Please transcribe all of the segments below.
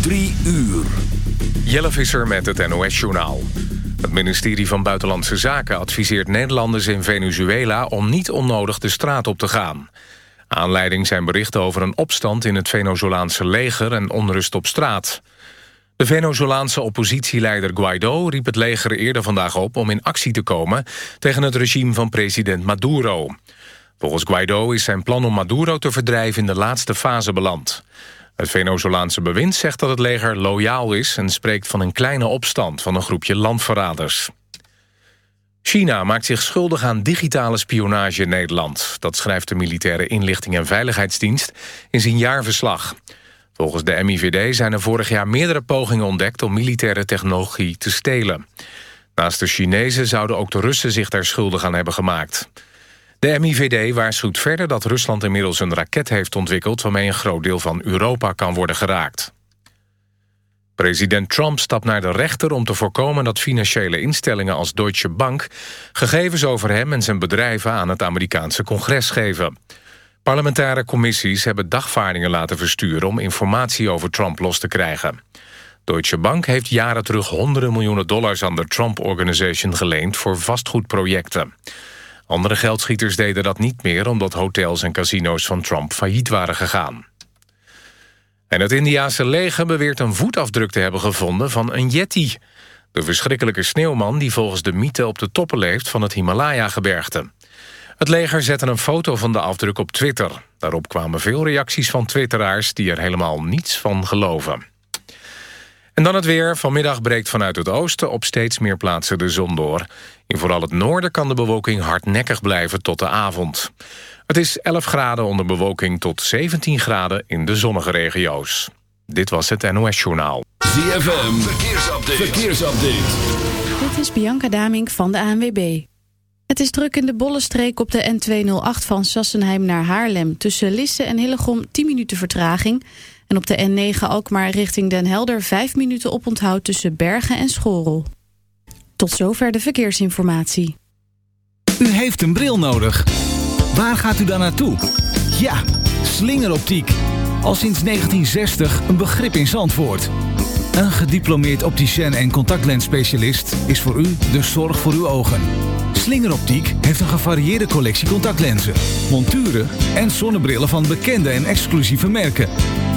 Drie uur. Jelle Visser met het NOS-journaal. Het ministerie van Buitenlandse Zaken adviseert Nederlanders in Venezuela... om niet onnodig de straat op te gaan. Aanleiding zijn berichten over een opstand in het Venezolaanse leger... en onrust op straat. De Venezolaanse oppositieleider Guaido riep het leger eerder vandaag op... om in actie te komen tegen het regime van president Maduro. Volgens Guaido is zijn plan om Maduro te verdrijven in de laatste fase beland. Het Venezolaanse bewind zegt dat het leger loyaal is... en spreekt van een kleine opstand van een groepje landverraders. China maakt zich schuldig aan digitale spionage in Nederland. Dat schrijft de Militaire Inlichting en Veiligheidsdienst in zijn jaarverslag. Volgens de MIVD zijn er vorig jaar meerdere pogingen ontdekt... om militaire technologie te stelen. Naast de Chinezen zouden ook de Russen zich daar schuldig aan hebben gemaakt. De MIVD waarschuwt verder dat Rusland inmiddels een raket heeft ontwikkeld... waarmee een groot deel van Europa kan worden geraakt. President Trump stapt naar de rechter om te voorkomen dat financiële instellingen als Deutsche Bank gegevens over hem en zijn bedrijven aan het Amerikaanse congres geven. Parlementaire commissies hebben dagvaardingen laten versturen om informatie over Trump los te krijgen. Deutsche Bank heeft jaren terug honderden miljoenen dollars aan de Trump Organization geleend voor vastgoedprojecten. Andere geldschieters deden dat niet meer... omdat hotels en casino's van Trump failliet waren gegaan. En het Indiase leger beweert een voetafdruk te hebben gevonden van een yeti. De verschrikkelijke sneeuwman die volgens de mythe op de toppen leeft van het Himalaya-gebergte. Het leger zette een foto van de afdruk op Twitter. Daarop kwamen veel reacties van twitteraars die er helemaal niets van geloven. En dan het weer. Vanmiddag breekt vanuit het oosten op steeds meer plaatsen de zon door. In vooral het noorden kan de bewolking hardnekkig blijven tot de avond. Het is 11 graden onder bewolking tot 17 graden in de zonnige regio's. Dit was het NOS Journaal. ZFM, verkeersupdate. verkeersupdate. Dit is Bianca Damink van de ANWB. Het is druk in de Bollenstreek op de N208 van Sassenheim naar Haarlem. Tussen Lisse en Hillegom 10 minuten vertraging... En op de N9 Alkmaar richting Den Helder 5 minuten oponthoud tussen Bergen en Schorel. Tot zover de verkeersinformatie. U heeft een bril nodig. Waar gaat u dan naartoe? Ja, slingeroptiek. Al sinds 1960 een begrip in Zandvoort. Een gediplomeerd opticien en contactlensspecialist is voor u de zorg voor uw ogen. Slingeroptiek heeft een gevarieerde collectie contactlenzen, monturen en zonnebrillen van bekende en exclusieve merken.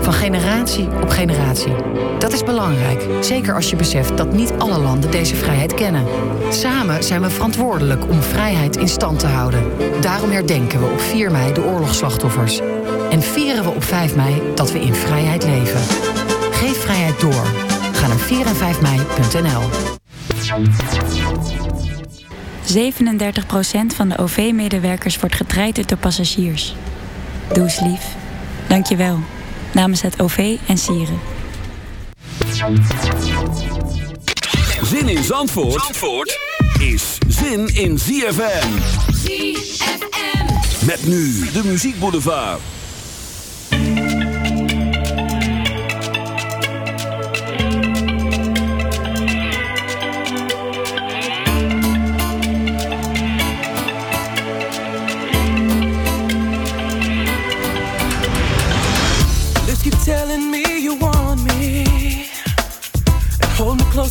Van generatie op generatie. Dat is belangrijk, zeker als je beseft dat niet alle landen deze vrijheid kennen. Samen zijn we verantwoordelijk om vrijheid in stand te houden. Daarom herdenken we op 4 mei de oorlogsslachtoffers. En vieren we op 5 mei dat we in vrijheid leven. Geef vrijheid door. Ga naar 4 en 5 mei.nl. 37% van de OV-medewerkers wordt getraind door passagiers. Doe lief. Dank je wel namens het OV en Sieren. Zin in Zandvoort, Zandvoort is zin in ZFM. ZFM. Met nu de Muziekboulevard.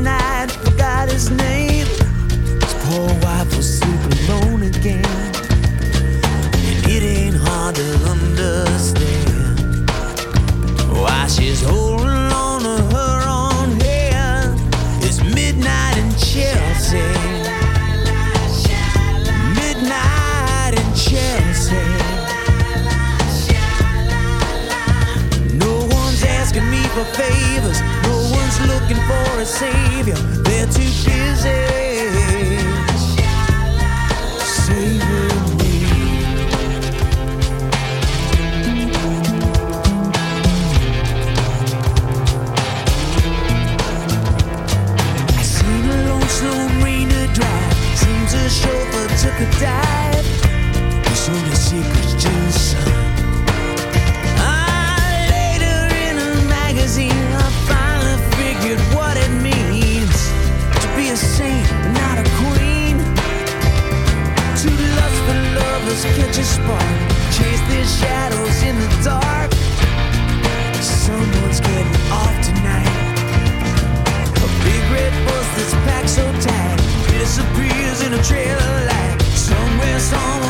Tonight. a savior there to be Chase the shadows in the dark. Someone's getting off tonight. A big red that's packed so tight disappears in a trail of light. Somewhere, somewhere.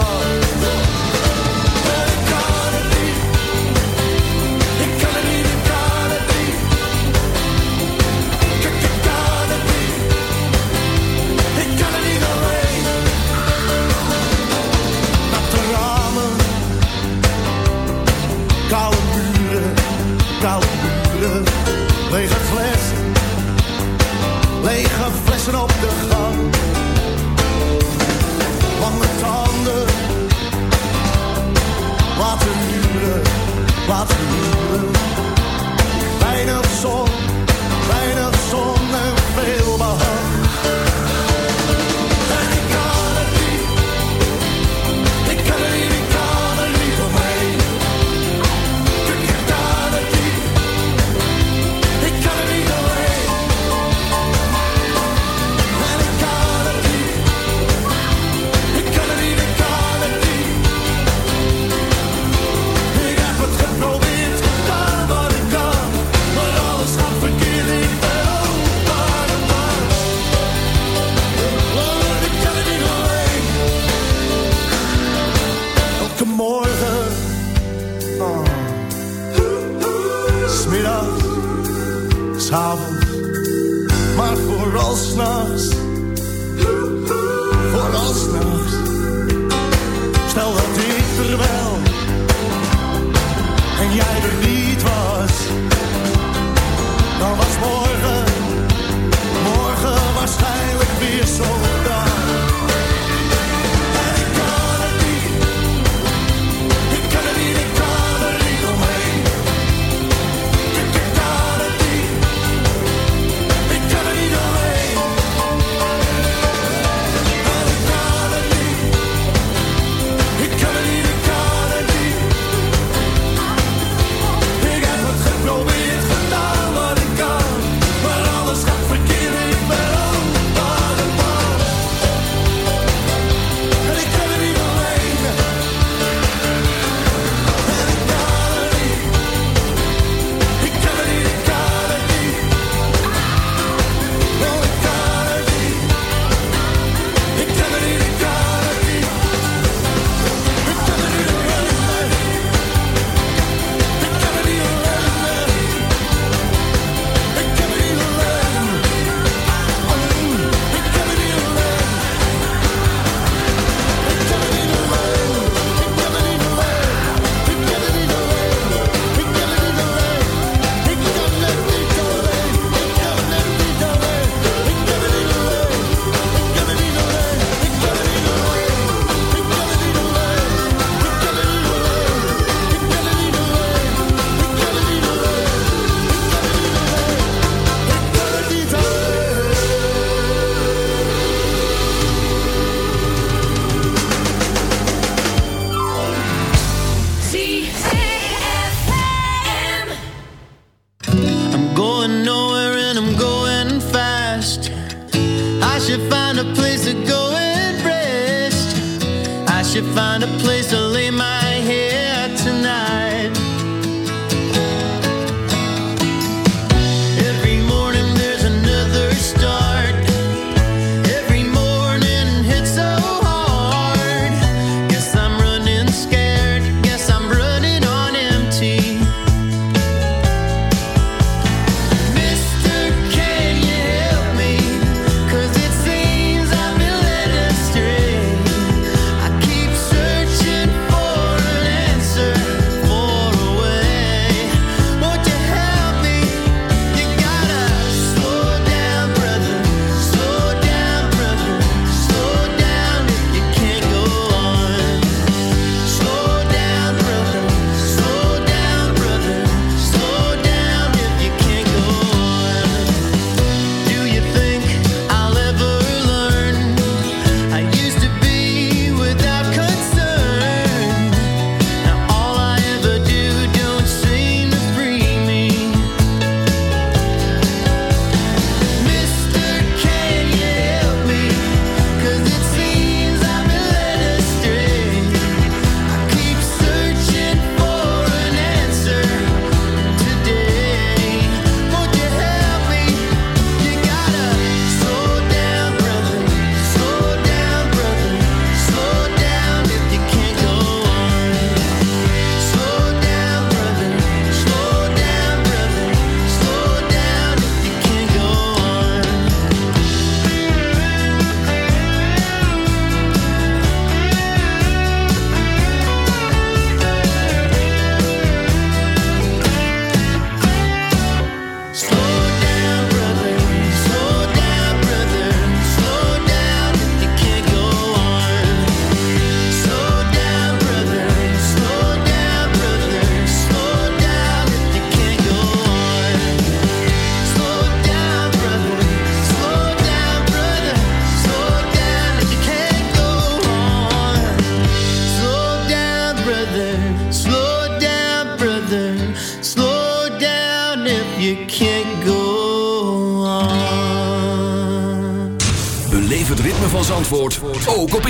while you Stel dat ik if I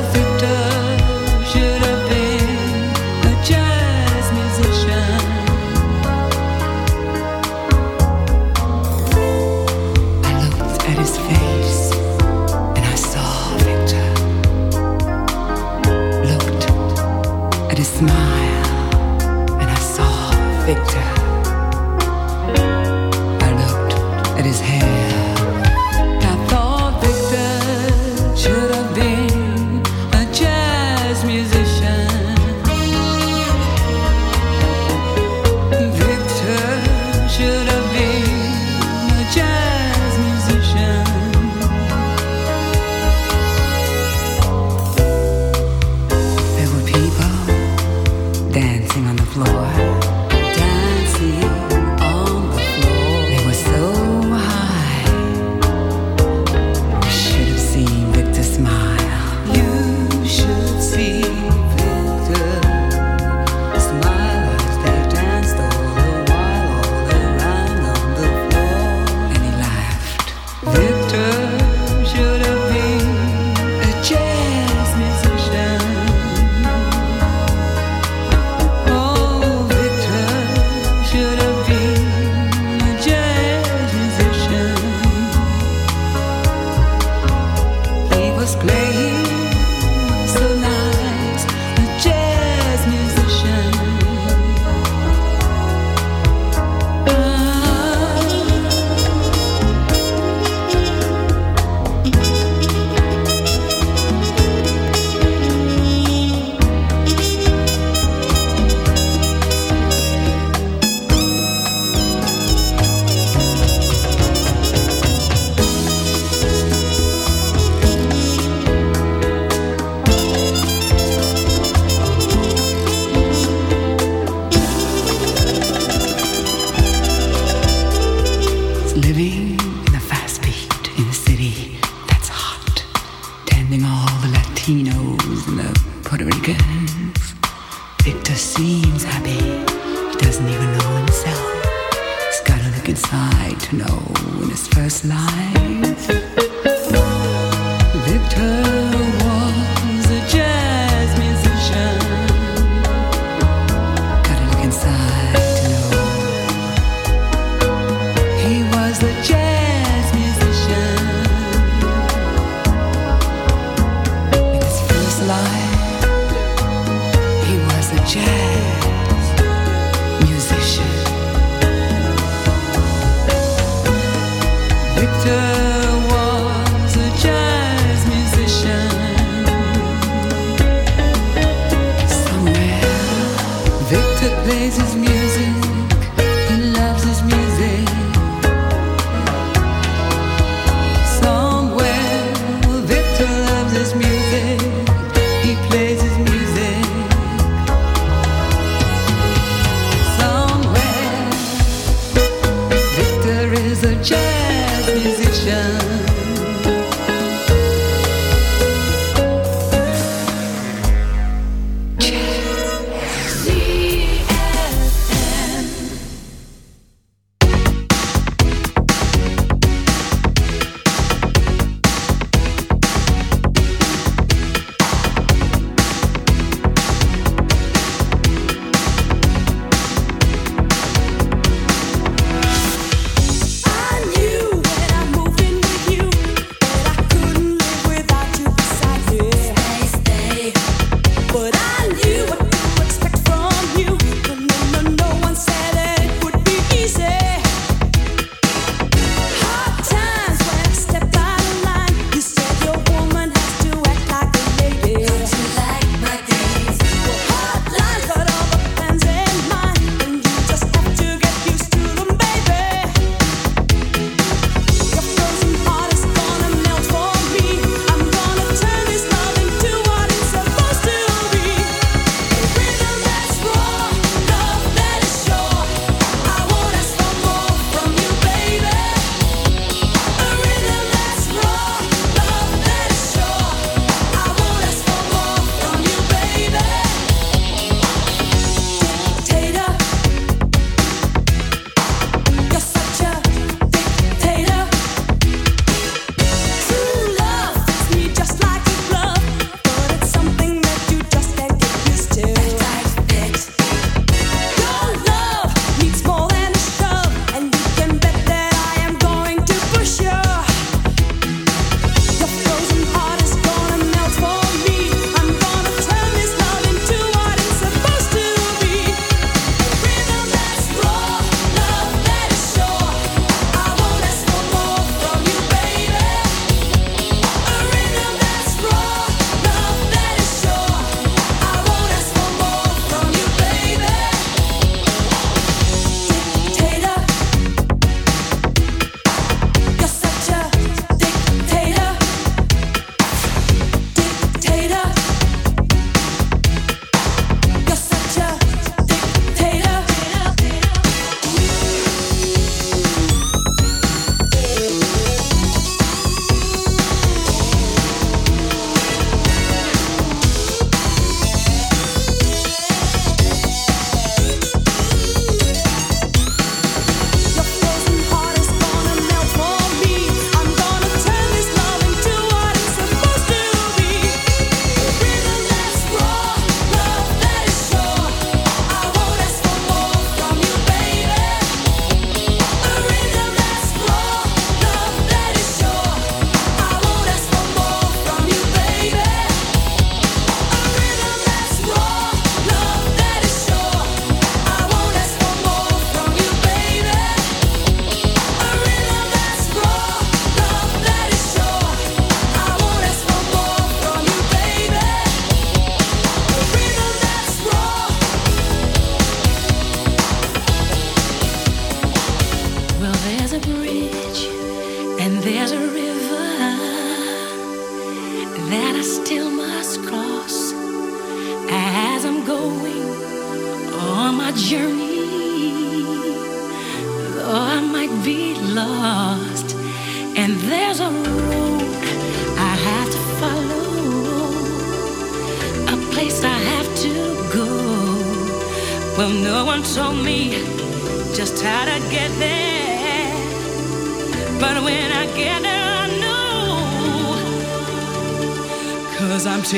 Victor.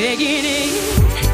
beginning.